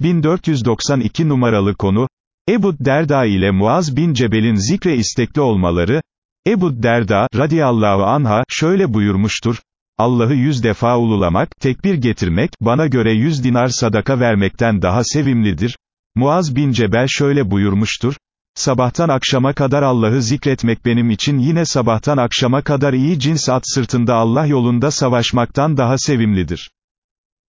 1492 numaralı konu, Ebu Derda ile Muaz bin Cebel'in zikre istekli olmaları, Ebu Derda, radiyallahu anha, şöyle buyurmuştur, Allah'ı yüz defa ululamak, tekbir getirmek, bana göre yüz dinar sadaka vermekten daha sevimlidir. Muaz bin Cebel şöyle buyurmuştur, Sabahtan akşama kadar Allah'ı zikretmek benim için yine sabahtan akşama kadar iyi cins at sırtında Allah yolunda savaşmaktan daha sevimlidir.